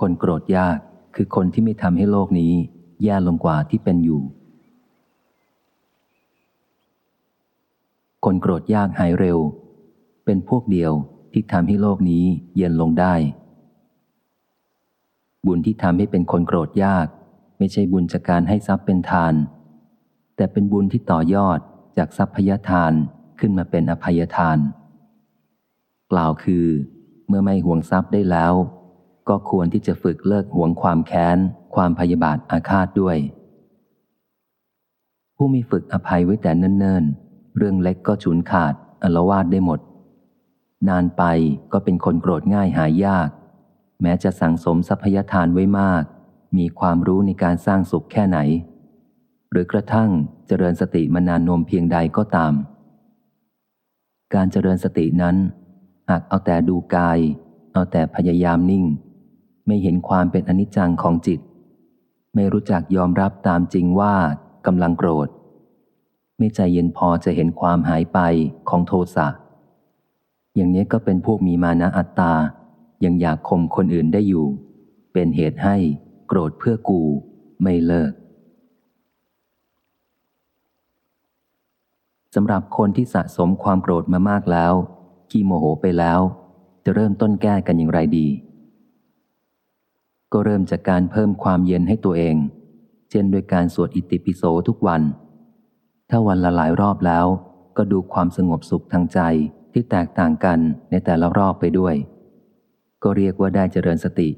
คนโกรธยากคือคนที่ไม่ทำให้โลกนี้ แย่ลงกว่าที่เป็นอยู่ คนโกรธยากหายเร็ว เป็นพวกเดียวที่ทำให้โลกนี้เย็นลงได้ บุญที่ทำให้เป็นคนโกรธยาก ไม่ใช่บุญจากการให้ทรัพย์เป็นทาน แต่เป็นบุญที่ต่อยอดจากทรัพยทานขึ้นมาเป็นอภัยทาน กล่าวคือ เมื่อไม่ห่วงทรัพย์ได้แล้ว ก็ควรที่จะฝึกเลิกหวงความแค้น ความพยาบาทอาฆาตด้วย ผู้มีฝึกอภัยไว้แต่เนิ่นๆ เรื่องเล็กก็ฉุนขาดอลวาดได้หมด นานไปก็เป็นคนโกรธง่ายหายยาก แม้จะสั่งสมทรัพยทานไว้มาก มีความรู้ในการสร้างสุขแค่ไหน หรือกระทั่งเจริญสติมานานนมเพียงใดก็ตาม การเจริญสตินั้นหากเอาแต่ดูกาย เอาแต่พยายามนิ่ง ไม่เห็นความเป็นอนิจจังของจิต ไม่รู้จักยอมรับตามจริงว่ากำลังโกรธ ไม่ใจเย็นพอจะเห็นความหายไปของโทสะ อย่างนี้ก็เป็นพวกมีมานะอัตตา ยังอยากข่มคนอื่นได้อยู่ เป็นเหตุให้โกรธเพื่อกูไม่เลิกสำหรับคนที่สะสมความโกรธมามากแล้ว ขี้โมโหไปแล้ว จะเริ่มต้นแก้กันอย่างไรดี ก็เริ่มจากการเพิ่มความเย็นให้ตัวเอง เช่นโดยการสวดอิติปิโสทุกวัน ถ้าวันละหลายรอบแล้ว ก็ดูความสงบสุขทางใจที่แตกต่างกันในแต่ละรอบไปด้วย ก็เรียกว่าได้เจริญสติ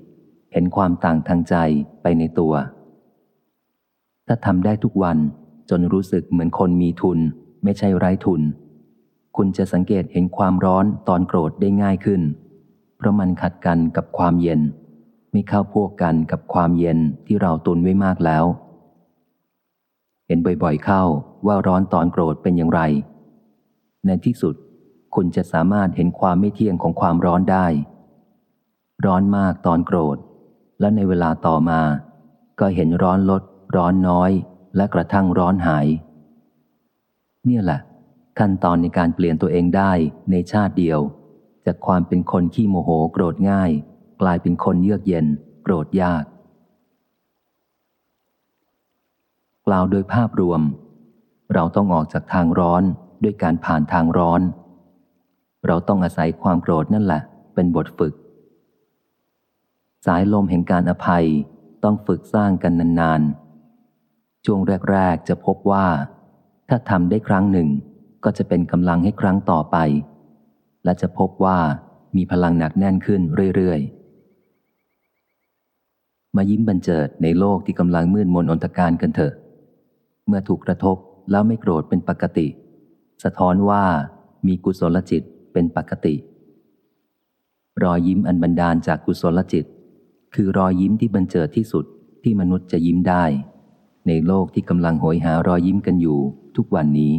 เห็นความต่างทางใจไปในตัว ถ้าทำได้ทุกวันจนรู้สึกเหมือนคนมีทุน ไม่ใช่ไร้ทุน คุณจะสังเกตเห็นความร้อนตอนโกรธได้ง่ายขึ้น เพราะมันขัดกันกับความเย็น ไม่เข้าพวกกันกับความเย็นที่เราตุนไว้มากแล้ว เห็นบ่อยๆเข้าว่าร้อนตอนโกรธเป็นอย่างไร ในที่สุดคุณจะสามารถเห็นความไม่เที่ยงของความร้อนได้ ร้อนมากตอนโกรธ และในเวลาต่อมา ก็เห็นร้อนลด ร้อนน้อย และกระทั่งร้อนหาย เนี่ยแหละ ขั้นตอนในการเปลี่ยนตัวเองได้ในชาติเดียว จากความเป็นคนขี้โมโหโกรธง่าย กลายเป็นคนเยือกเย็น โกรธยาก กล่าวโดยภาพรวม เราต้องออกจากทางร้อนด้วยการผ่านทางร้อน เราต้องอาศัยความโกรธนั่นแหละ เป็นบทฝึก สายลมแห่งการอภัยต้องฝึกสร้างกันนานๆ ช่วงแรกๆจะพบว่า ถ้าทำได้ครั้งหนึ่ง ก็จะเป็นกำลังให้ครั้งต่อไป และจะพบว่ามีพลังหนักแน่นขึ้นเรื่อยๆ มายิ้มบันเจิดในโลกที่กำลังมืดมนอนตการกันเถอะ เมื่อถูกกระทบแล้วไม่โกรธเป็นปกติ สะท้อนว่ามีกุศลจิตเป็นปกติ รอยยิ้มอันบันดาลจากกุศลจิต คือรอยยิ้มที่บันเจิดที่สุดที่มนุษย์จะยิ้มได้ ในโลกที่กำลังโหยหารอยยิ้มกันอยู่ทุกวันนี้